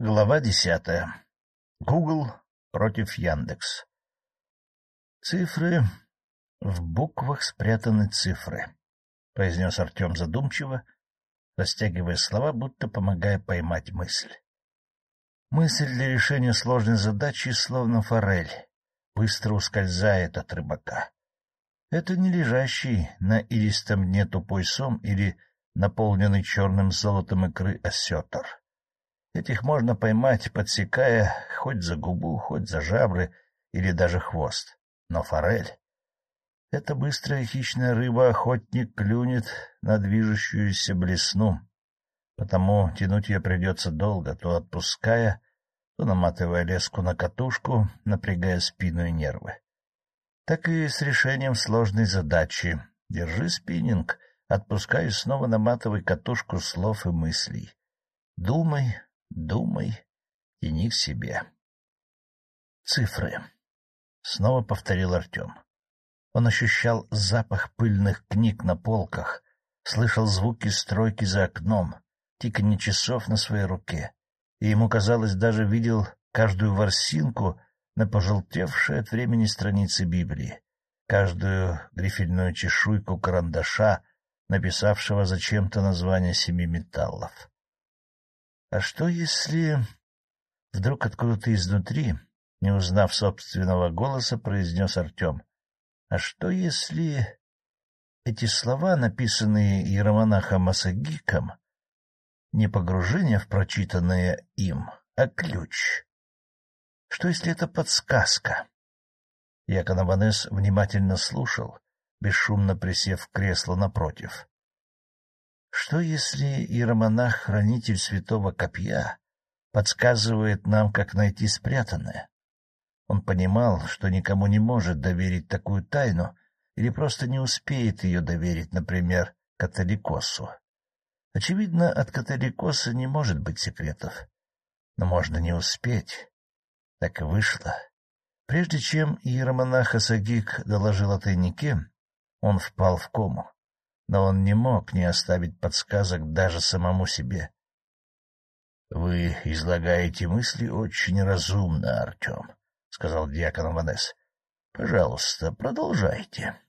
Глава десятая. Google против Яндекс. Цифры. В буквах спрятаны цифры, — произнес Артем задумчиво, растягивая слова, будто помогая поймать мысль. Мысль для решения сложной задачи словно форель, быстро ускользает от рыбака. Это не лежащий на илистом дне тупой сом или наполненный черным золотом икры осетр. Этих можно поймать, подсекая хоть за губу, хоть за жабры или даже хвост. Но форель — это быстрая хищная рыба-охотник клюнет на движущуюся блесну, потому тянуть ее придется долго, то отпуская, то наматывая леску на катушку, напрягая спину и нервы. Так и с решением сложной задачи. Держи спиннинг, отпускай и снова наматывай катушку слов и мыслей. Думай, Думай, тяни к себе. Цифры. Снова повторил Артем. Он ощущал запах пыльных книг на полках, слышал звуки стройки за окном, тиканье часов на своей руке, и ему казалось, даже видел каждую ворсинку на пожелтевшей от времени странице Библии, каждую грифельную чешуйку карандаша, написавшего зачем-то название семи металлов. А что если... Вдруг откуда-то изнутри, не узнав собственного голоса, произнес Артем. А что если... Эти слова, написанные иеромонахом Асагиком, не погружение в прочитанное им, а ключ? Что если это подсказка? Якон Аванес внимательно слушал, бесшумно присев в кресло напротив. Что, если иеромонах-хранитель святого копья подсказывает нам, как найти спрятанное? Он понимал, что никому не может доверить такую тайну или просто не успеет ее доверить, например, католикосу. Очевидно, от католикоса не может быть секретов. Но можно не успеть. Так и вышло. Прежде чем иеромонах Асагик доложил о тайнике, он впал в кому но он не мог не оставить подсказок даже самому себе. — Вы излагаете мысли очень разумно, Артем, — сказал дьякон Ванес. — Пожалуйста, продолжайте.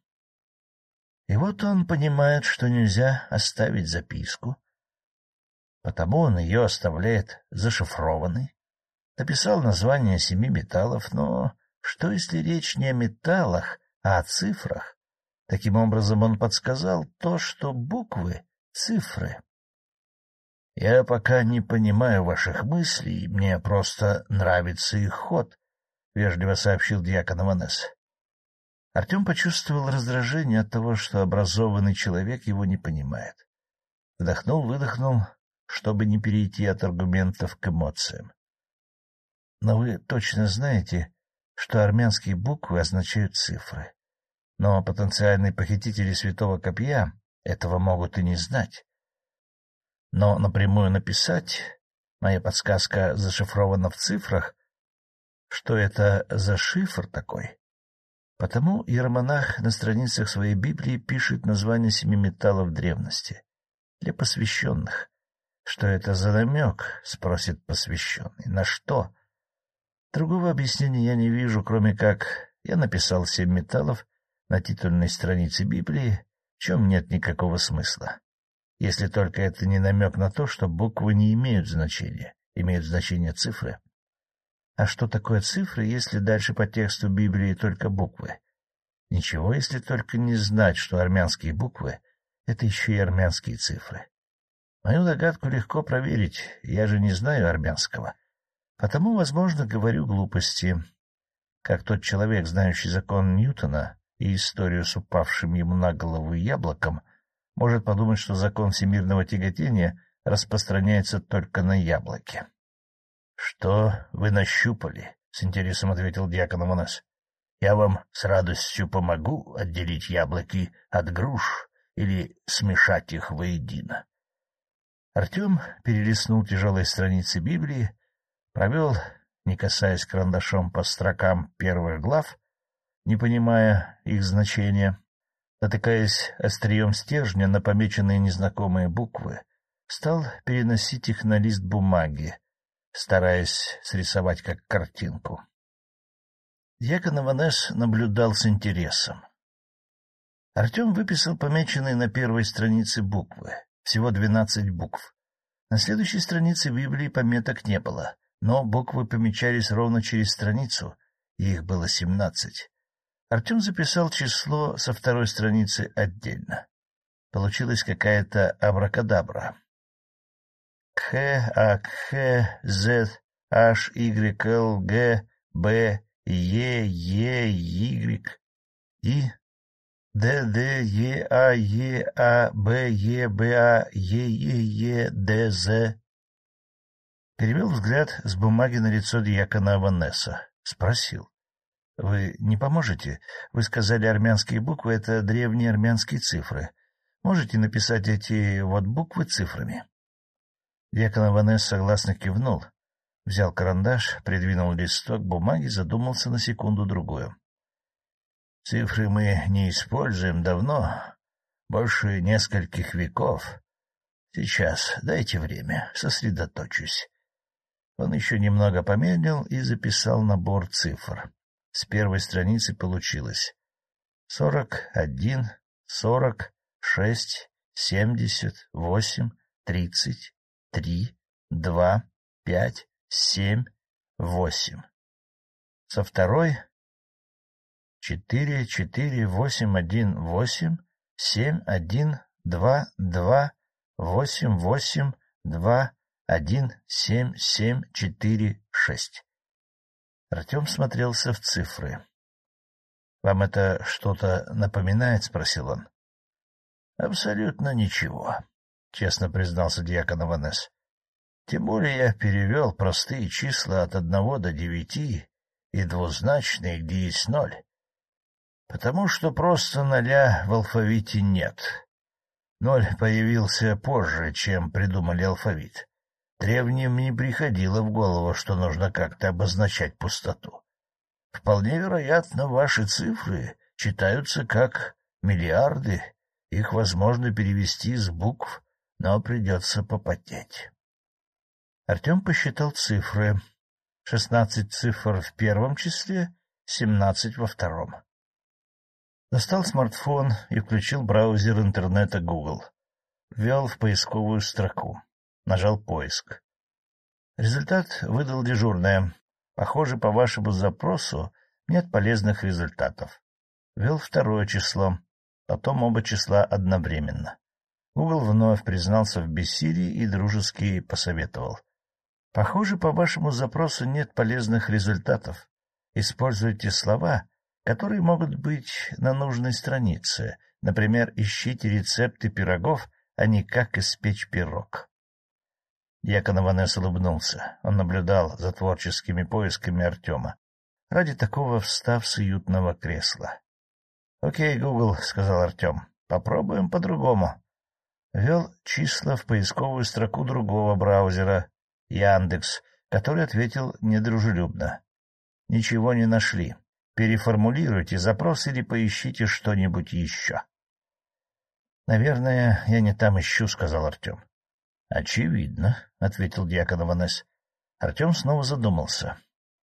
И вот он понимает, что нельзя оставить записку, потому он ее оставляет зашифрованной. Написал название семи металлов, но что, если речь не о металлах, а о цифрах? Таким образом, он подсказал то, что буквы — цифры. — Я пока не понимаю ваших мыслей, мне просто нравится их ход, — вежливо сообщил дьякон Аванес. Артем почувствовал раздражение от того, что образованный человек его не понимает. Вдохнул-выдохнул, чтобы не перейти от аргументов к эмоциям. — Но вы точно знаете, что армянские буквы означают цифры. Но потенциальные похитители Святого Копья этого могут и не знать. Но напрямую написать, моя подсказка зашифрована в цифрах, что это за шифр такой? Потому иеромонах на страницах своей Библии пишет название семи металлов древности для посвященных. Что это за намек? — спросит посвященный. — На что? Другого объяснения я не вижу, кроме как я написал семь металлов на титульной странице Библии, в чем нет никакого смысла. Если только это не намек на то, что буквы не имеют значения, имеют значение цифры. А что такое цифры, если дальше по тексту Библии только буквы? Ничего, если только не знать, что армянские буквы — это еще и армянские цифры. Мою догадку легко проверить, я же не знаю армянского. Потому, возможно, говорю глупости. Как тот человек, знающий закон Ньютона, и историю с упавшим ему на голову яблоком, может подумать, что закон всемирного тяготения распространяется только на яблоки. — Что вы нащупали? — с интересом ответил дьякон Аманас. — Я вам с радостью помогу отделить яблоки от груш или смешать их воедино. Артем перелистнул тяжелые страницы Библии, провел, не касаясь карандашом по строкам первых глав, не понимая их значения. Натыкаясь острием стержня на помеченные незнакомые буквы, стал переносить их на лист бумаги, стараясь срисовать как картинку. Дьякон Иванес наблюдал с интересом. Артем выписал помеченные на первой странице буквы, всего двенадцать букв. На следующей странице Библии пометок не было, но буквы помечались ровно через страницу, и их было семнадцать. Артем записал число со второй страницы отдельно. Получилась какая-то абракадабра. Х, А, Х, З, H, Y, Л, Г, Б, Е, Е, Y, И, Д, Д, Е, А, Е, А, Б, Е, Б, А, Е, Е, Е, Д, З. Перевел взгляд с бумаги на лицо дьякона Аванесса. Спросил. — Вы не поможете? Вы сказали, армянские буквы — это древние армянские цифры. Можете написать эти вот буквы цифрами? Дьякон Аванес согласно кивнул, взял карандаш, придвинул листок бумаги, задумался на секунду-другую. Цифры мы не используем давно, больше нескольких веков. Сейчас, дайте время, сосредоточусь. Он еще немного помедлил и записал набор цифр. С первой страницы получилось сорок один, сорок, шесть, семьдесят, восемь, тридцать, три, два, пять, семь, восемь. Со второй четыре, четыре, восемь, один, восемь, семь, один, два, два, восемь, восемь, два, один, семь, семь, четыре, шесть. Артем смотрелся в цифры. — Вам это что-то напоминает? — спросил он. — Абсолютно ничего, — честно признался дьякон Аванес. — Тем более я перевел простые числа от одного до девяти и двузначные, где есть ноль потому что просто ноля в алфавите нет. Ноль появился позже, чем придумали алфавит. Древним не приходило в голову, что нужно как-то обозначать пустоту. Вполне вероятно, ваши цифры читаются как миллиарды, их возможно перевести из букв, но придется попотеть. Артем посчитал цифры. Шестнадцать цифр в первом числе, семнадцать во втором. Достал смартфон и включил браузер интернета Google. Ввел в поисковую строку. Нажал «Поиск». Результат выдал дежурное. Похоже, по вашему запросу нет полезных результатов. Ввел второе число, потом оба числа одновременно. Google вновь признался в бессилии и дружески посоветовал. Похоже, по вашему запросу нет полезных результатов. Используйте слова, которые могут быть на нужной странице. Например, ищите рецепты пирогов, а не как испечь пирог. Якон Иванес улыбнулся. Он наблюдал за творческими поисками Артема. Ради такого встав с уютного кресла. — Окей, Гугл, — сказал Артем, — попробуем по-другому. Вел числа в поисковую строку другого браузера, Яндекс, который ответил недружелюбно. Ничего не нашли. Переформулируйте запрос или поищите что-нибудь еще. — Наверное, я не там ищу, — сказал Артем. — Очевидно, — ответил дьякон Иванес. Артем снова задумался.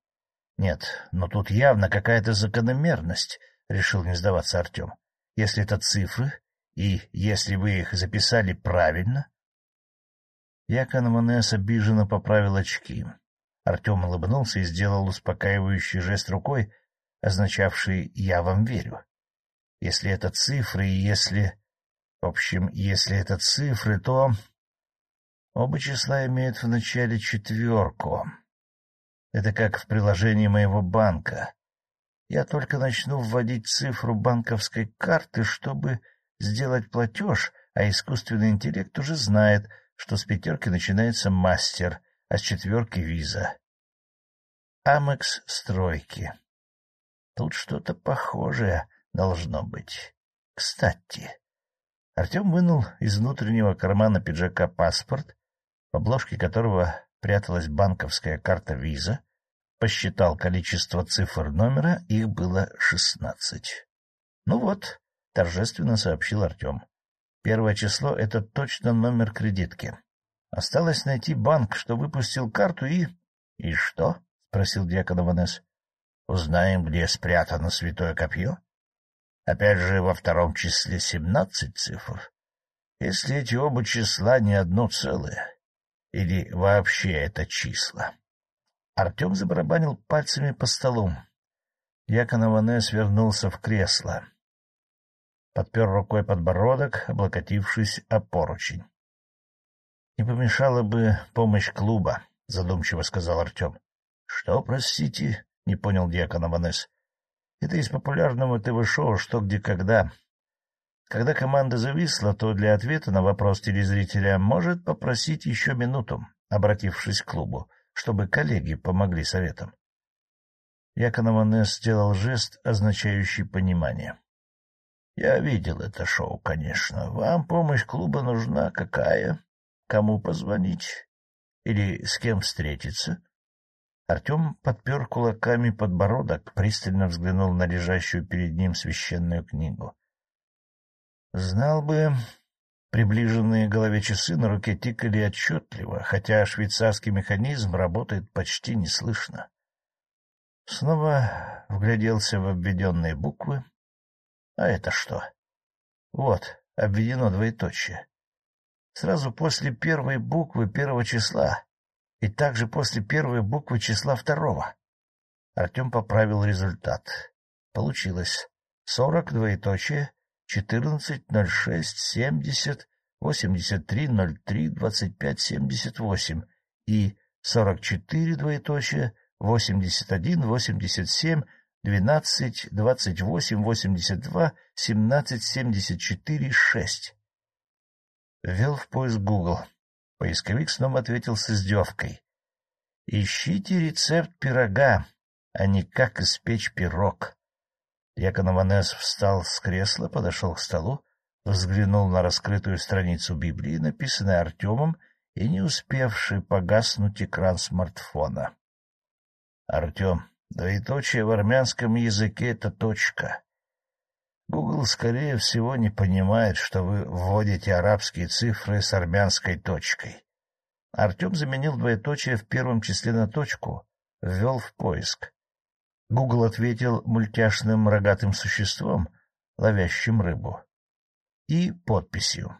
— Нет, но тут явно какая-то закономерность, — решил не сдаваться Артем. — Если это цифры, и если вы их записали правильно... Якон Иванес обиженно поправил очки. Артем улыбнулся и сделал успокаивающий жест рукой, означавший «я вам верю». Если это цифры, и если... В общем, если это цифры, то... Оба числа имеют в начале четверку. Это как в приложении моего банка. Я только начну вводить цифру банковской карты, чтобы сделать платеж, а искусственный интеллект уже знает, что с пятерки начинается мастер, а с четверки — виза. Амекс стройки. Тут что-то похожее должно быть. Кстати, Артем вынул из внутреннего кармана пиджака паспорт, в обложке которого пряталась банковская карта виза, посчитал количество цифр номера, их было шестнадцать. — Ну вот, — торжественно сообщил Артем. — Первое число — это точно номер кредитки. Осталось найти банк, что выпустил карту, и — И что? — спросил дьякон Аванес. — Узнаем, где спрятано святое копье? Опять же, во втором числе семнадцать цифр. Если эти оба числа не одно целое, или вообще это числа. Артем забарабанил пальцами по столу. Якон Аванес вернулся в кресло. Подпер рукой подбородок, облокотившись о поручень. — Не помешала бы помощь клуба, — задумчиво сказал Артем. — Что, простите? — не понял дьякон Аванес. — Это из популярного ТВ-шоу «Что, где, когда». Когда команда зависла, то для ответа на вопрос телезрителя может попросить еще минуту, обратившись к клубу, чтобы коллеги помогли советам. Якон Аванес сделал жест, означающий понимание. — Я видел это шоу, конечно. Вам помощь клуба нужна какая? Кому позвонить? Или с кем встретиться? Артем подпер кулаками подбородок, пристально взглянул на лежащую перед ним священную книгу. Знал бы, приближенные голове часы на руке тикали отчетливо, хотя швейцарский механизм работает почти неслышно. Снова вгляделся в обведенные буквы. А это что? Вот, обведено двоеточие сразу после первой буквы первого числа и также после первой буквы числа второго. Артем поправил результат. Получилось сорок двоеточие четырнадцать ноль шесть семьдесят восемьдесят три ноль три двадцать пять семьдесят восемь и сорок четыре двоеточие восемьдесят один восемьдесят семь двенадцать двадцать восемь восемьдесят два семнадцать семьдесят четыре шесть. Ввел в поиск Google. Поисковик снова ответил с издевкой. — Ищите рецепт пирога, а не как испечь пирог. Якон Аванес встал с кресла, подошел к столу, взглянул на раскрытую страницу Библии, написанной Артемом и не успевший погаснуть экран смартфона. — Артем, двоеточие в армянском языке — это точка. Google, скорее всего, не понимает, что вы вводите арабские цифры с армянской точкой. Артем заменил двоеточие в первом числе на точку, ввел в поиск. Google ответил мультяшным рогатым существом, ловящим рыбу, и подписью.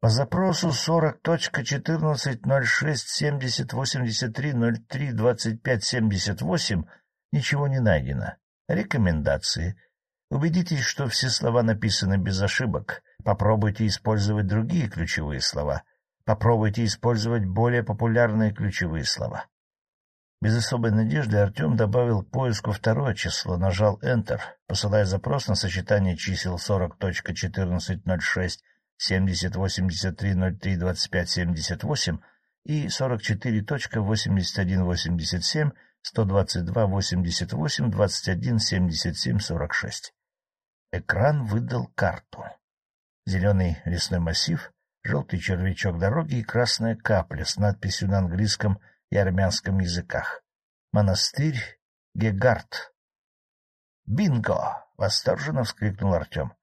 По запросу 40.14.06.70.83.03.25.78 ничего не найдено. Рекомендации — Убедитесь, что все слова написаны без ошибок. Попробуйте использовать другие ключевые слова. Попробуйте использовать более популярные ключевые слова. Без особой надежды Артем добавил к поиску второе число, нажал Enter, посылая запрос на сочетание чисел 40.1406, 70.83.03.25.78 и 44.81.87, 122.88.21.77.46. Экран выдал карту. Зеленый лесной массив, желтый червячок дороги и красная капля с надписью на английском и армянском языках. Монастырь Гегард. «Бинго!» — восторженно вскрикнул Артем.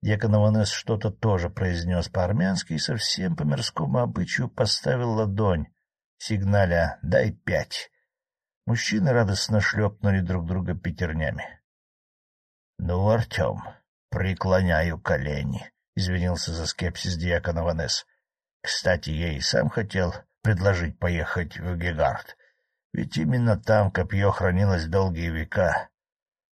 Якон что-то тоже произнес по-армянски и совсем по мирскому обычаю поставил ладонь, сигналя «дай пять». Мужчины радостно шлепнули друг друга пятернями. — Ну, Артем, преклоняю колени, — извинился за скепсис диакон Аванес. — Кстати, я и сам хотел предложить поехать в Гегард, ведь именно там копье хранилось долгие века.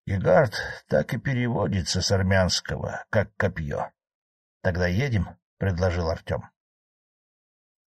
Гегард так и переводится с армянского, как копье. — Тогда едем, — предложил Артем.